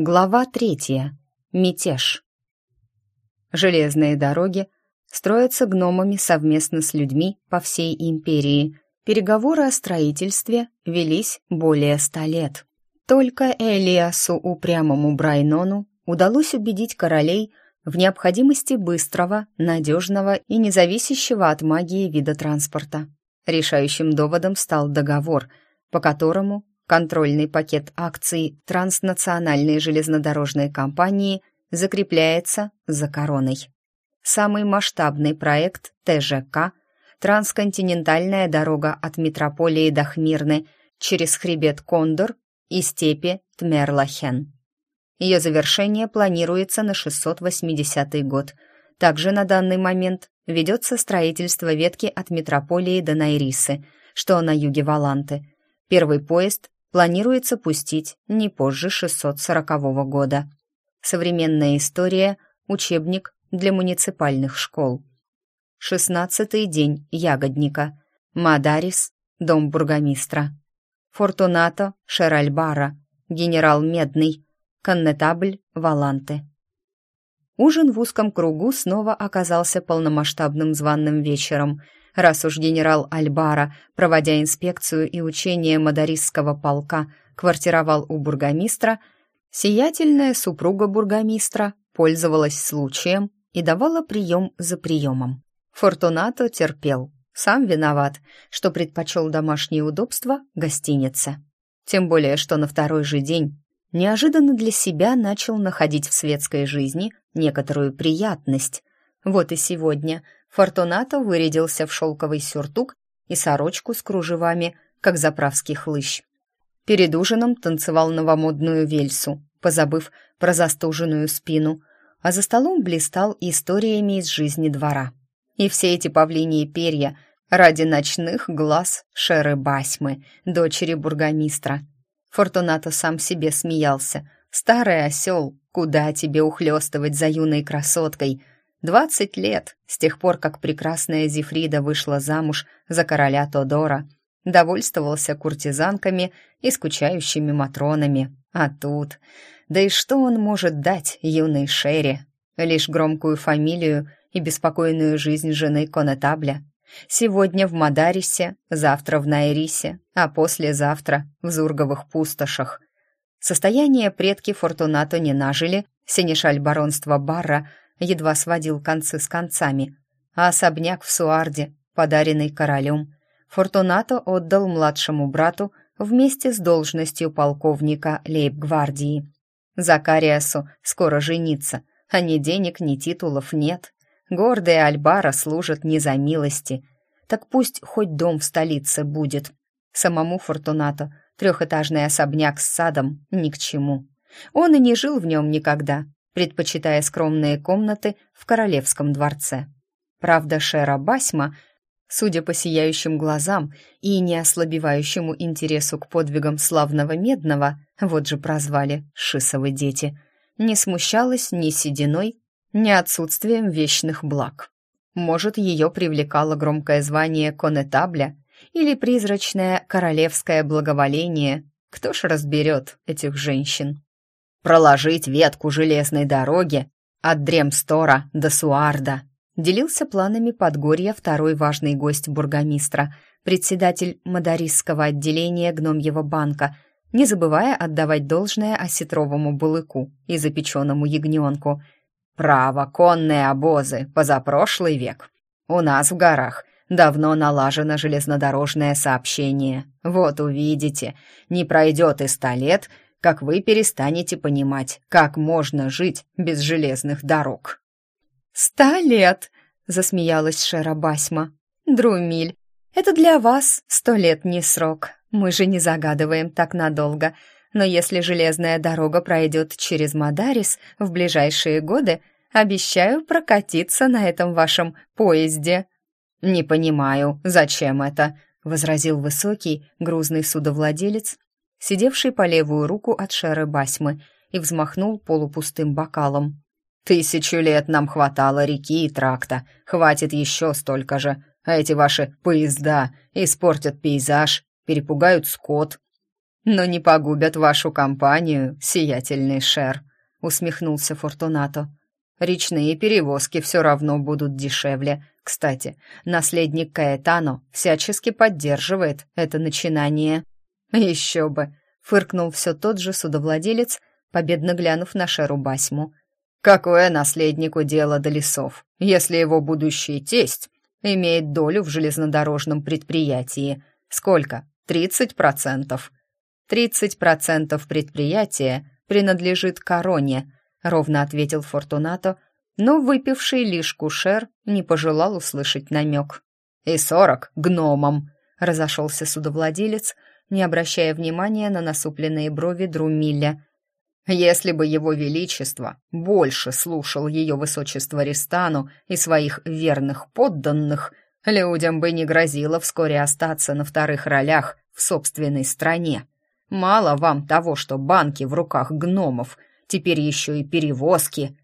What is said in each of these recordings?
Глава третья. Мятеж. Железные дороги строятся гномами совместно с людьми по всей империи. Переговоры о строительстве велись более ста лет. Только Элиасу упрямому Брайнону удалось убедить королей в необходимости быстрого, надежного и независящего от магии вида транспорта. Решающим доводом стал договор, по которому Контрольный пакет акций транснациональной железнодорожной компании закрепляется за короной. Самый масштабный проект ТЖК трансконтинентальная дорога от метрополии до Хмирны через хребет Кондор и степи Тмерлахен. Ее завершение планируется на 680 год. Также на данный момент ведется строительство ветки от метрополии до Найрисы, что на юге Валанты. Первый поезд планируется пустить не позже 640 года. Современная история – учебник для муниципальных школ. Шестнадцатый день ягодника. Мадарис, дом бургомистра. Фортунато Шеральбара, генерал Медный, коннетабль Валанты. Ужин в узком кругу снова оказался полномасштабным званным вечером – раз уж генерал Альбара, проводя инспекцию и учение Мадарисского полка, квартировал у бургомистра, сиятельная супруга бургомистра пользовалась случаем и давала прием за приемом. Фортунато терпел, сам виноват, что предпочел домашние удобства гостинице. Тем более, что на второй же день неожиданно для себя начал находить в светской жизни некоторую приятность. Вот и сегодня – Фортунато вырядился в шелковый сюртук и сорочку с кружевами, как заправский хлыщ. Перед ужином танцевал новомодную вельсу, позабыв про застуженную спину, а за столом блистал историями из жизни двора. И все эти павлиньи перья ради ночных глаз Шеры Басьмы, дочери бургомистра. Фортунато сам себе смеялся. «Старый осел, куда тебе ухлёстывать за юной красоткой?» Двадцать лет, с тех пор, как прекрасная Зефрида вышла замуж за короля Тодора, довольствовался куртизанками и скучающими матронами. А тут... Да и что он может дать юной Шерри? Лишь громкую фамилию и беспокойную жизнь жены Конетабля. Сегодня в Мадарисе, завтра в Найрисе, а послезавтра в Зурговых пустошах. Состояние предки Фортунато не нажили, синешаль баронства Барра едва сводил концы с концами, а особняк в Суарде, подаренный королем, Фортунато отдал младшему брату вместе с должностью полковника лейб-гвардии. Закариасу скоро жениться, а ни денег, ни титулов нет. Гордые Альбара служат не за милости. Так пусть хоть дом в столице будет. Самому Фортунато трехэтажный особняк с садом ни к чему. Он и не жил в нем никогда, предпочитая скромные комнаты в королевском дворце. Правда, Шера Басьма, судя по сияющим глазам и неослабевающему интересу к подвигам славного Медного, вот же прозвали «Шисовы дети», не смущалась ни сединой, ни отсутствием вечных благ. Может, ее привлекало громкое звание конетабля или призрачное королевское благоволение. Кто ж разберет этих женщин? Проложить ветку железной дороги от Дремстора до Суарда. Делился планами Подгорья второй важный гость бургомистра, председатель Мадарисского отделения Гномьего банка, не забывая отдавать должное осетровому булыку и запеченному ягненку. «Право, конные обозы, позапрошлый век. У нас в горах давно налажено железнодорожное сообщение. Вот увидите, не пройдет и ста лет, как вы перестанете понимать, как можно жить без железных дорог». «Ста лет!» — засмеялась Шера Басьма. «Друмиль, это для вас сто лет не срок. Мы же не загадываем так надолго. Но если железная дорога пройдет через Мадарис в ближайшие годы, обещаю прокатиться на этом вашем поезде». «Не понимаю, зачем это?» — возразил высокий, грузный судовладелец сидевший по левую руку от Шеры Басьмы, и взмахнул полупустым бокалом. «Тысячу лет нам хватало реки и тракта, хватит еще столько же, а эти ваши поезда испортят пейзаж, перепугают скот». но не погубят вашу компанию, сиятельный Шер», — усмехнулся Фортунато. «Речные перевозки все равно будут дешевле. Кстати, наследник Каэтано всячески поддерживает это начинание». «Еще бы!» — фыркнул все тот же судовладелец, победно глянув на Шеру Басьму. «Какое наследнику дело до лесов, если его будущий тесть имеет долю в железнодорожном предприятии? Сколько? Тридцать процентов?» «Тридцать процентов предприятия принадлежит короне», — ровно ответил Фортунато, но выпивший лишь кушер не пожелал услышать намек. «И сорок гномам», — разошелся судовладелец, не обращая внимания на насупленные брови Друмилля. «Если бы его величество больше слушал ее высочество Ристану и своих верных подданных, людям бы не грозило вскоре остаться на вторых ролях в собственной стране. Мало вам того, что банки в руках гномов, теперь еще и перевозки».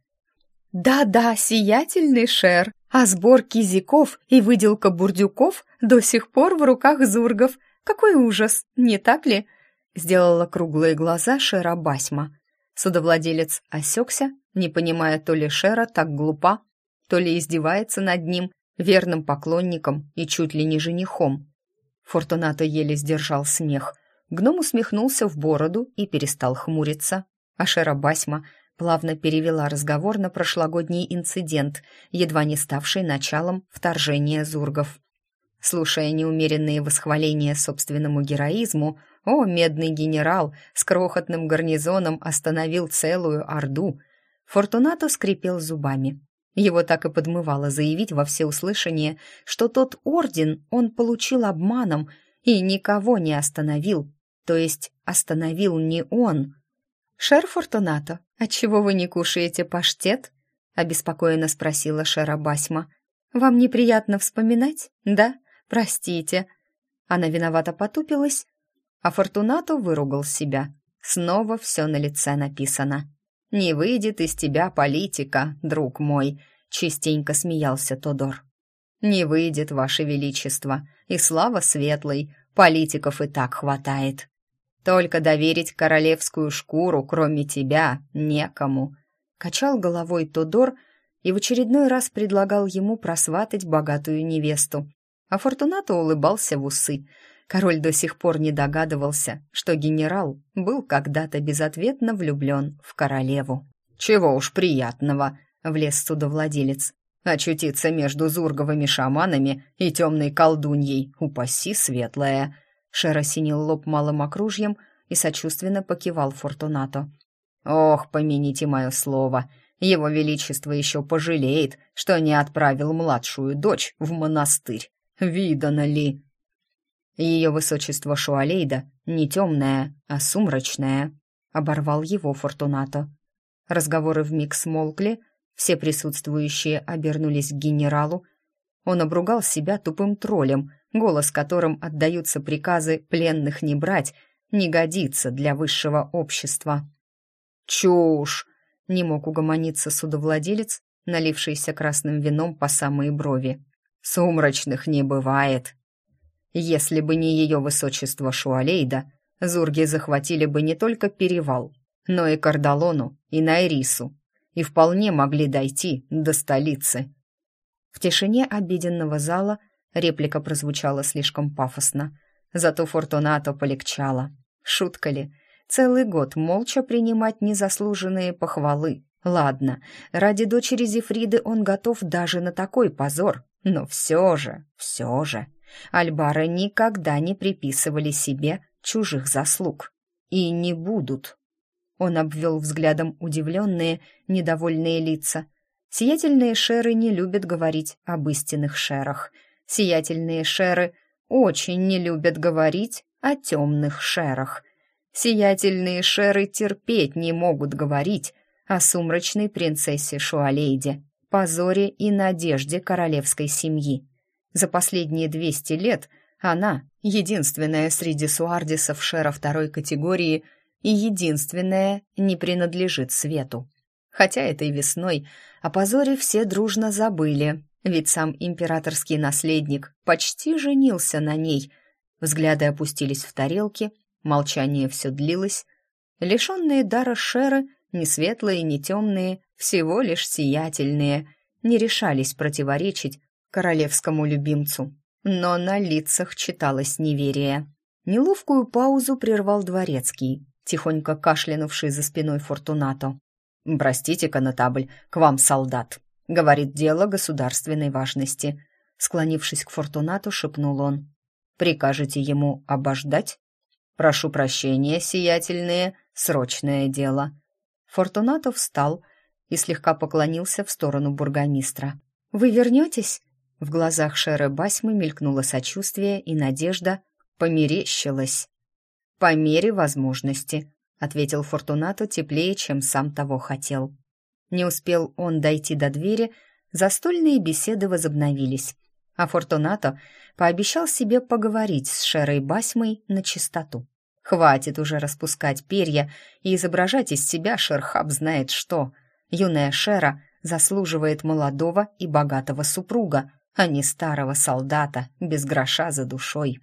«Да-да, сиятельный шер, а сбор кизиков и выделка бурдюков до сих пор в руках зургов. Какой ужас, не так ли?» Сделала круглые глаза Шера Басьма. Судовладелец осекся, не понимая то ли Шера так глупа, то ли издевается над ним, верным поклонником и чуть ли не женихом. Фортунато еле сдержал смех. Гном усмехнулся в бороду и перестал хмуриться. А Шера Басьма плавно перевела разговор на прошлогодний инцидент, едва не ставший началом вторжения зургов. Слушая неумеренные восхваления собственному героизму, о, медный генерал с крохотным гарнизоном остановил целую орду, Фортунато скрипел зубами. Его так и подмывало заявить во всеуслышание, что тот орден он получил обманом и никого не остановил, то есть остановил не он. «Шер Фортунато, отчего вы не кушаете паштет?» — обеспокоенно спросила Шера Басьма. «Вам неприятно вспоминать, да? Простите». Она виновато потупилась, а Фортунато выругал себя. Снова все на лице написано. «Не выйдет из тебя политика, друг мой», — частенько смеялся Тодор. «Не выйдет, Ваше Величество, и слава светлой, политиков и так хватает. Только доверить королевскую шкуру, кроме тебя, некому», — качал головой Тодор и в очередной раз предлагал ему просватать богатую невесту. А Фортунато улыбался в усы — Король до сих пор не догадывался, что генерал был когда-то безответно влюблен в королеву. «Чего уж приятного!» — влез судовладелец. «Очутиться между зурговыми шаманами и темной колдуньей, упаси светлая!» Шер осенил лоб малым окружьем и сочувственно покивал Фортунато. «Ох, помяните мое слово!» Его Величество еще пожалеет, что не отправил младшую дочь в монастырь. Видано ли? Ее высочество Шуалейда не темная, а сумрачная, оборвал его Фортунато. Разговоры вмиг смолкли, все присутствующие обернулись к генералу. Он обругал себя тупым троллем, голос которым отдаются приказы пленных не брать, не годится для высшего общества. «Чушь!» — не мог угомониться судовладелец, налившийся красным вином по самые брови. «Сумрачных не бывает!» Если бы не ее высочество Шуалейда, зурги захватили бы не только перевал, но и Кардалону, и Найрису, и вполне могли дойти до столицы. В тишине обеденного зала реплика прозвучала слишком пафосно, зато Фортунато полегчало. Шутка ли? Целый год молча принимать незаслуженные похвалы. Ладно, ради дочери Зефриды он готов даже на такой позор, но все же, все же... Альбары никогда не приписывали себе чужих заслуг. И не будут. Он обвел взглядом удивленные, недовольные лица. Сиятельные шеры не любят говорить об истинных шерах. Сиятельные шеры очень не любят говорить о темных шерах. Сиятельные шеры терпеть не могут говорить о сумрачной принцессе Шуалейде, позоре и надежде королевской семьи. За последние 200 лет она единственная среди суардисов шера второй категории и единственная не принадлежит свету. Хотя этой весной о позоре все дружно забыли, ведь сам императорский наследник почти женился на ней. Взгляды опустились в тарелки, Молчание все длилось. Лишенные дара шеры, ни светлые, ни темные, всего лишь сиятельные, не решались противоречить королевскому любимцу. Но на лицах читалось неверие. Неловкую паузу прервал дворецкий, тихонько кашлянувший за спиной Фортунато. «Простите, конотабль, к вам солдат», — говорит дело государственной важности. Склонившись к Фортунату, шепнул он. «Прикажете ему обождать?» «Прошу прощения, сиятельные, срочное дело». Фортунато встал и слегка поклонился в сторону бургомистра. «Вы вернетесь?» В глазах Шеры Басьмы мелькнуло сочувствие и надежда, померещилась. «По мере возможности», — ответил Фортунато теплее, чем сам того хотел. Не успел он дойти до двери, застольные беседы возобновились, а Фортунато пообещал себе поговорить с Шерой Басьмой на чистоту. Хватит уже распускать перья и изображать из себя Шерхаб знает что. Юная Шера заслуживает молодого и богатого супруга, а не старого солдата без гроша за душой.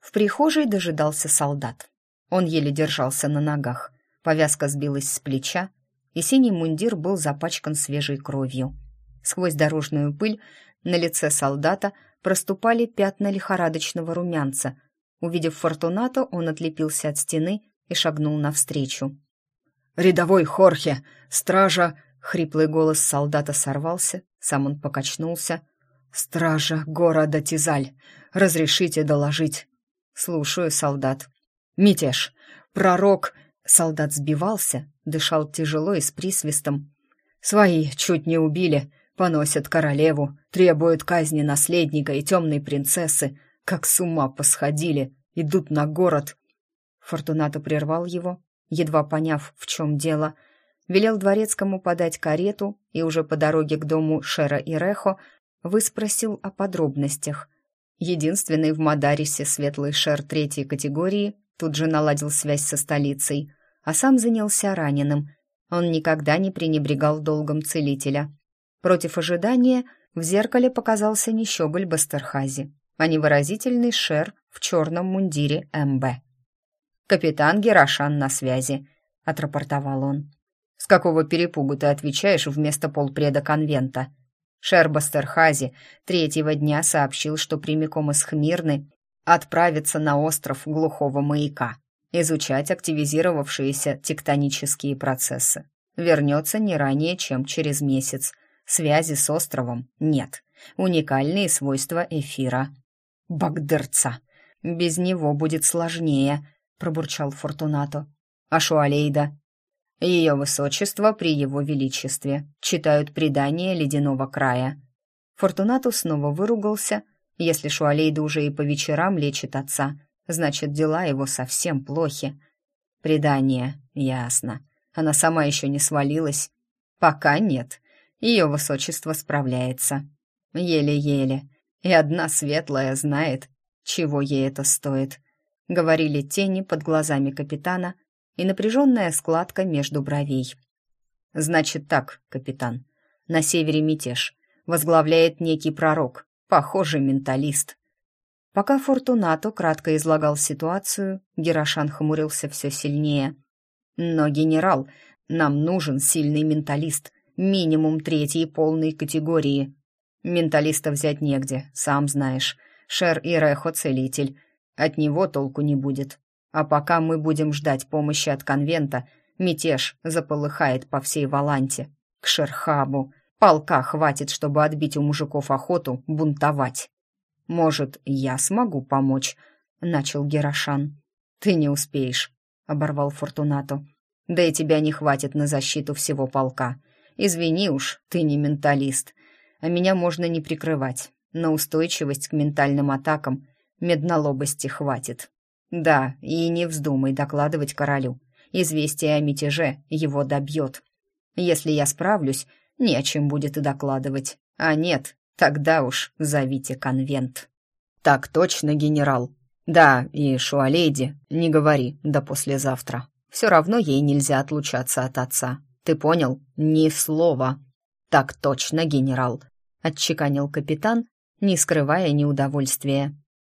В прихожей дожидался солдат. Он еле держался на ногах, повязка сбилась с плеча, и синий мундир был запачкан свежей кровью. Сквозь дорожную пыль на лице солдата проступали пятна лихорадочного румянца. Увидев Фортунато, он отлепился от стены и шагнул навстречу. «Рядовой Хорхе! Стража!» Хриплый голос солдата сорвался, сам он покачнулся. «Стража города Тизаль! Разрешите доложить!» «Слушаю, солдат». «Мятеж! Пророк!» Солдат сбивался, дышал тяжело и с присвистом. «Свои чуть не убили, поносят королеву, требуют казни наследника и темной принцессы, как с ума посходили, идут на город». Фортунато прервал его, едва поняв, в чем дело, велел дворецкому подать карету и уже по дороге к дому Шера и Рехо выспросил о подробностях. Единственный в Мадарисе светлый шер третьей категории тут же наладил связь со столицей, а сам занялся раненым. Он никогда не пренебрегал долгом целителя. Против ожидания в зеркале показался не щеголь Бастерхази, а невыразительный шер в черном мундире МБ. «Капитан Герашан на связи», — отрапортовал он. «С какого перепугу ты отвечаешь вместо полпреда конвента?» Шербастерхази третьего дня сообщил, что прямиком из Хмирны отправится на остров глухого маяка, изучать активизировавшиеся тектонические процессы. Вернется не ранее, чем через месяц. Связи с островом нет. Уникальные свойства эфира. Багдерца. Без него будет сложнее, пробурчал Фортунато. А Шуалейда ее высочество при его величестве. Читают предания ледяного края. Фортунату снова выругался. Если Шуалейда уже и по вечерам лечит отца, значит, дела его совсем плохи. Предание, ясно. Она сама еще не свалилась. Пока нет. Ее высочество справляется. Еле-еле. И одна светлая знает, чего ей это стоит. Говорили тени под глазами капитана, и напряженная складка между бровей. «Значит так, капитан, на севере мятеж. Возглавляет некий пророк, похожий менталист». Пока Фортунато кратко излагал ситуацию, Герошан хмурился все сильнее. «Но, генерал, нам нужен сильный менталист, минимум третьей полной категории. Менталиста взять негде, сам знаешь. Шер и Рехо целитель. От него толку не будет. А пока мы будем ждать помощи от конвента, мятеж заполыхает по всей Валанте. К Шерхабу. Полка хватит, чтобы отбить у мужиков охоту бунтовать. «Может, я смогу помочь?» — начал Герошан. «Ты не успеешь», — оборвал Фортунато. «Да и тебя не хватит на защиту всего полка. Извини уж, ты не менталист. А меня можно не прикрывать. На устойчивость к ментальным атакам меднолобости хватит. Да, и не вздумай докладывать королю. Известие о мятеже его добьет. Если я справлюсь, не о чем будет и докладывать. А нет, тогда уж зовите конвент. Так точно, генерал. Да, и Шуалейди, не говори до послезавтра. Все равно ей нельзя отлучаться от отца. Ты понял? Ни слова. Так точно, генерал, отчеканил капитан, не скрывая неудовольствия.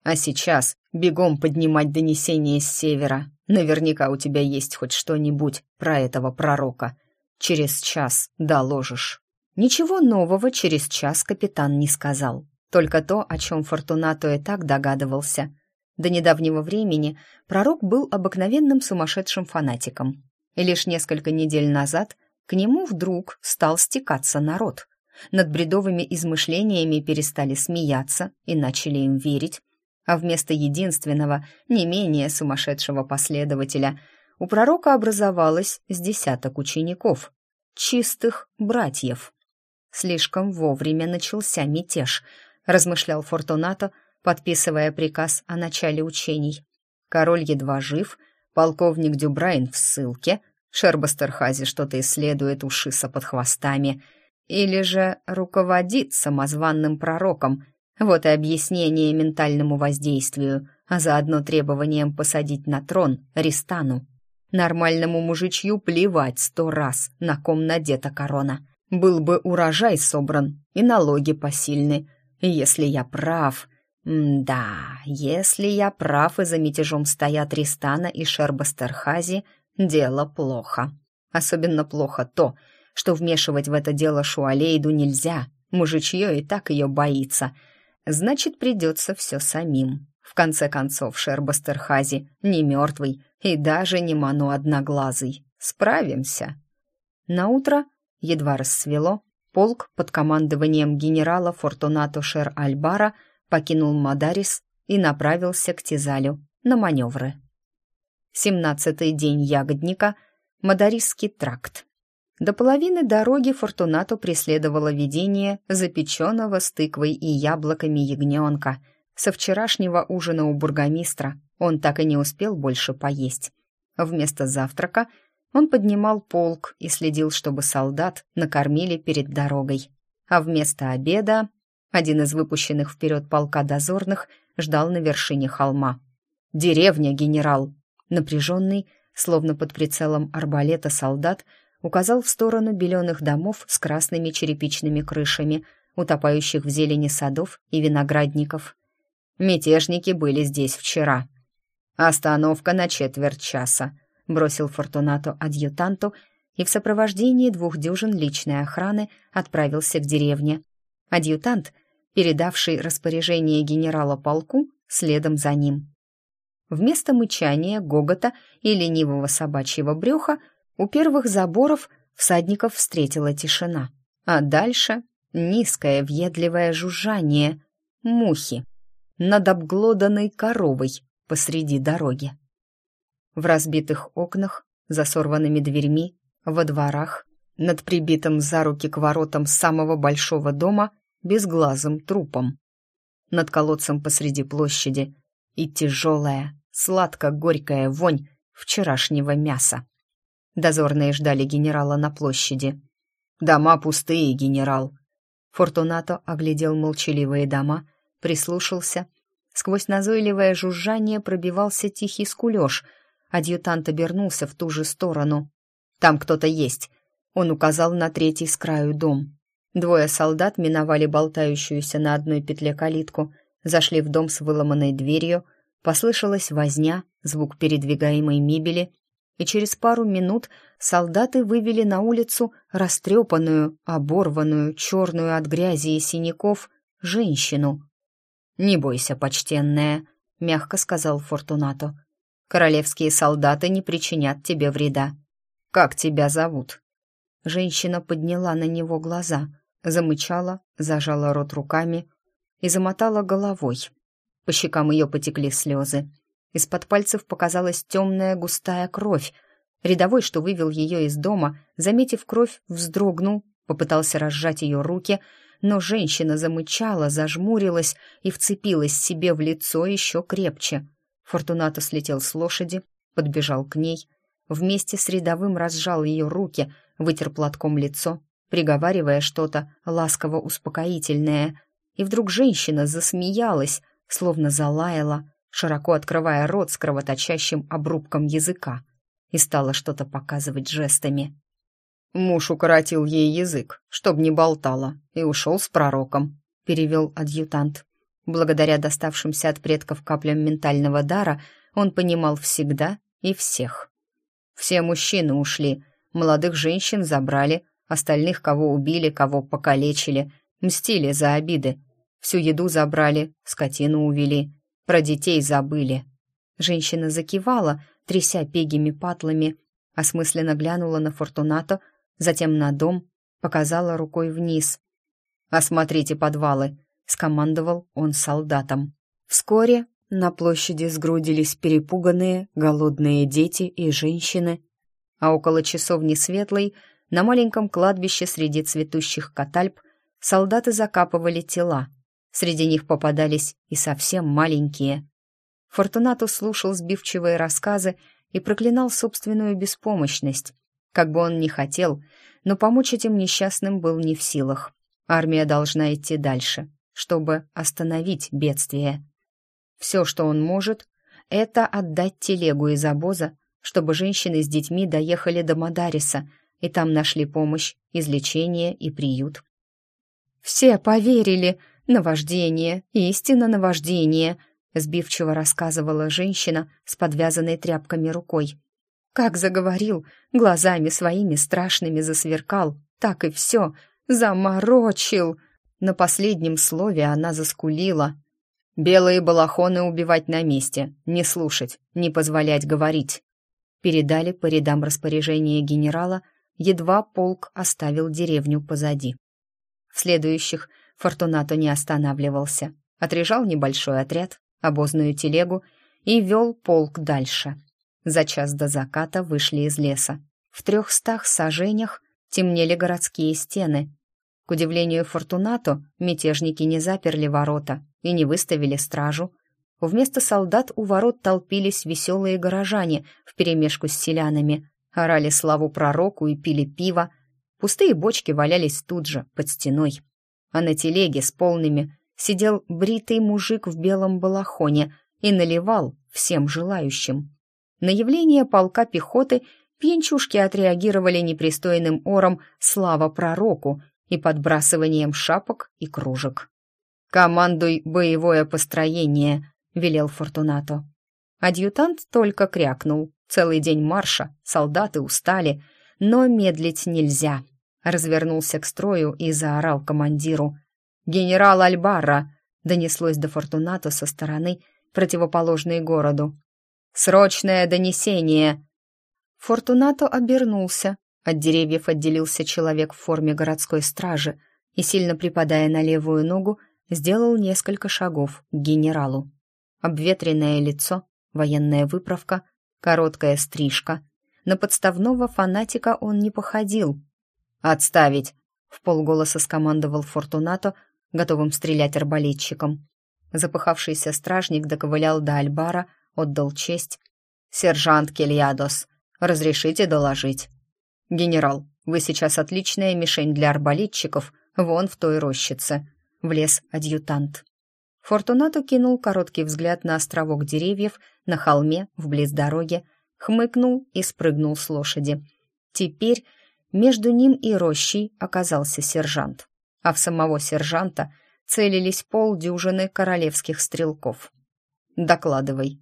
А сейчас бегом поднимать донесение с севера. Наверняка у тебя есть хоть что-нибудь про этого пророка. Через час доложишь». Ничего нового через час капитан не сказал. Только то, о чем Фортунато и так догадывался. До недавнего времени пророк был обыкновенным сумасшедшим фанатиком. И лишь несколько недель назад к нему вдруг стал стекаться народ. Над бредовыми измышлениями перестали смеяться и начали им верить, а вместо единственного, не менее сумасшедшего последователя, у пророка образовалось с десяток учеников, чистых братьев. Слишком вовремя начался мятеж, размышлял Фортунато, подписывая приказ о начале учений. Король едва жив, полковник Дюбрайн в ссылке, Шербастерхази что-то исследует у Шиса под хвостами, или же руководит самозванным пророком. Вот и объяснение ментальному воздействию, а заодно требованием посадить на трон Ристану. Нормальному мужичью плевать сто раз, на ком надета корона. Был бы урожай собран и налоги посильны. Если я прав... да, если я прав и за мятежом стоят Ристана и Шербастерхази, дело плохо. Особенно плохо то, что вмешивать в это дело Шуалейду нельзя. Мужичье и так ее боится. Значит, придется все самим. В конце концов, Шербастерхази не мертвый и даже не ману одноглазый. Справимся. На утро едва рассвело, полк под командованием генерала Фортунато Шер-Альбара покинул Мадарис и направился к Тизалю на маневры. Семнадцатый день ягодника, Мадарисский тракт. До половины дороги Фортунато преследовало видение запеченного с тыквой и яблоками ягненка. Со вчерашнего ужина у бургомистра он так и не успел больше поесть. Вместо завтрака он поднимал полк и следил, чтобы солдат накормили перед дорогой. А вместо обеда один из выпущенных вперед полка дозорных ждал на вершине холма. «Деревня, генерал!» Напряженный, словно под прицелом арбалета солдат, указал в сторону беленых домов с красными черепичными крышами, утопающих в зелени садов и виноградников. Мятежники были здесь вчера. Остановка на четверть часа бросил Фортунато адъютанту и в сопровождении двух дюжин личной охраны отправился к деревне. Адъютант, передавший распоряжение генерала полку, следом за ним. Вместо мычания, гогота и ленивого собачьего брюха у первых заборов всадников встретила тишина, а дальше низкое въедливое жужжание мухи над обглоданной коровой посреди дороги в разбитых окнах, за сорванными дверьми, во дворах, над прибитым за руки к воротам самого большого дома безглазым трупом. Над колодцем посреди площади и тяжелая, сладко-горькая вонь вчерашнего мяса. Дозорные ждали генерала на площади. «Дома пустые, генерал!» Фортунато оглядел молчаливые дома, прислушался. Сквозь назойливое жужжание пробивался тихий скулеж — Адъютант обернулся в ту же сторону. «Там кто-то есть!» Он указал на третий с краю дом. Двое солдат миновали болтающуюся на одной петле калитку, зашли в дом с выломанной дверью, послышалась возня, звук передвигаемой мебели, и через пару минут солдаты вывели на улицу растрепанную, оборванную, черную от грязи и синяков женщину. «Не бойся, почтенная», — мягко сказал Фортунато. Королевские солдаты не причинят тебе вреда. Как тебя зовут?» Женщина подняла на него глаза, замычала, зажала рот руками и замотала головой. По щекам ее потекли слезы. Из-под пальцев показалась темная густая кровь. Рядовой, что вывел ее из дома, заметив кровь, вздрогнул, попытался разжать ее руки, но женщина замычала, зажмурилась и вцепилась себе в лицо еще крепче. Фортунато слетел с лошади, подбежал к ней, вместе с рядовым разжал ее руки, вытер платком лицо, приговаривая что-то ласково-успокоительное. И вдруг женщина засмеялась, словно залаяла, широко открывая рот с кровоточащим обрубком языка, и стала что-то показывать жестами. «Муж укоротил ей язык, чтоб не болтала, и ушел с пророком», — перевел адъютант. Благодаря доставшимся от предков каплям ментального дара, он понимал всегда и всех. Все мужчины ушли, молодых женщин забрали, остальных кого убили, кого покалечили, мстили за обиды. Всю еду забрали, скотину увели, про детей забыли. Женщина закивала, тряся пегими патлами, осмысленно глянула на Фортунато, затем на дом, показала рукой вниз. «Осмотрите подвалы», — скомандовал он солдатам. Вскоре на площади сгрудились перепуганные, голодные дети и женщины, а около часовни Светлой на маленьком кладбище среди цветущих катальп солдаты закапывали тела. Среди них попадались и совсем маленькие. Фортунату слушал сбивчивые рассказы и проклинал собственную беспомощность. Как бы он ни хотел, но помочь этим несчастным был не в силах. Армия должна идти дальше, чтобы остановить бедствие. Все, что он может, это отдать телегу из обоза, чтобы женщины с детьми доехали до Мадариса и там нашли помощь, излечение и приют. «Все поверили! Наваждение! Истинно наваждение!» сбивчиво рассказывала женщина с подвязанной тряпками рукой. Как заговорил, глазами своими страшными засверкал, так и все, заморочил. На последнем слове она заскулила, Белые балахоны убивать на месте, не слушать, не позволять говорить. Передали по рядам распоряжения генерала, едва полк оставил деревню позади. В следующих Фортунато не останавливался, отрежал небольшой отряд, обозную телегу и вел полк дальше. За час до заката вышли из леса. В трехстах сажениях темнели городские стены. К удивлению Фортунато, мятежники не заперли ворота, и не выставили стражу. Вместо солдат у ворот толпились веселые горожане вперемешку с селянами, орали славу пророку и пили пиво. Пустые бочки валялись тут же, под стеной. А на телеге с полными сидел бритый мужик в белом балахоне и наливал всем желающим. На явление полка пехоты пьянчушки отреагировали непристойным ором «Слава пророку!» и подбрасыванием шапок и кружек. «Командуй боевое построение», — велел Фортунато. Адъютант только крякнул. Целый день марша, солдаты устали, но медлить нельзя. Развернулся к строю и заорал командиру. «Генерал Альбарра!» — донеслось до Фортунато со стороны, противоположной городу. «Срочное донесение!» Фортунато обернулся. От деревьев отделился человек в форме городской стражи и, сильно припадая на левую ногу, сделал несколько шагов к генералу. Обветренное лицо, военная выправка, короткая стрижка. На подставного фанатика он не походил. «Отставить!» — в полголоса скомандовал Фортунато, готовым стрелять арбалетчиком. Запыхавшийся стражник доковылял до Альбара, отдал честь. «Сержант Кельядос, разрешите доложить?» «Генерал, вы сейчас отличная мишень для арбалетчиков, вон в той рощице», влез адъютант. Фортунато кинул короткий взгляд на островок деревьев на холме вблиз дороги, хмыкнул и спрыгнул с лошади. Теперь между ним и рощей оказался сержант, а в самого сержанта целились полдюжины королевских стрелков. «Докладывай».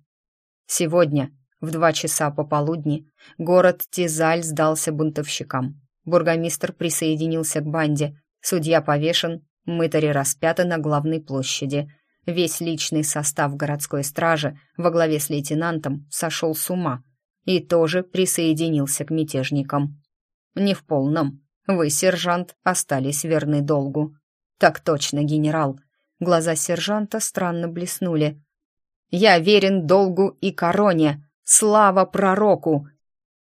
Сегодня, в два часа пополудни, город Тизаль сдался бунтовщикам. Бургомистр присоединился к банде, судья повешен, Мытари распяты на главной площади. Весь личный состав городской стражи во главе с лейтенантом сошел с ума и тоже присоединился к мятежникам. Не в полном. Вы, сержант, остались верны долгу. Так точно, генерал. Глаза сержанта странно блеснули. Я верен долгу и короне. Слава пророку!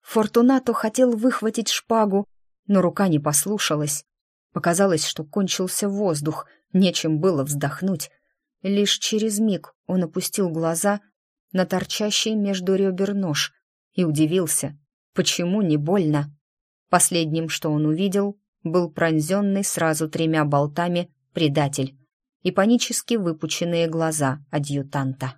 Фортунато хотел выхватить шпагу, но рука не послушалась. Показалось, что кончился воздух, нечем было вздохнуть. Лишь через миг он опустил глаза на торчащий между ребер нож и удивился, почему не больно. Последним, что он увидел, был пронзенный сразу тремя болтами предатель и панически выпученные глаза адъютанта.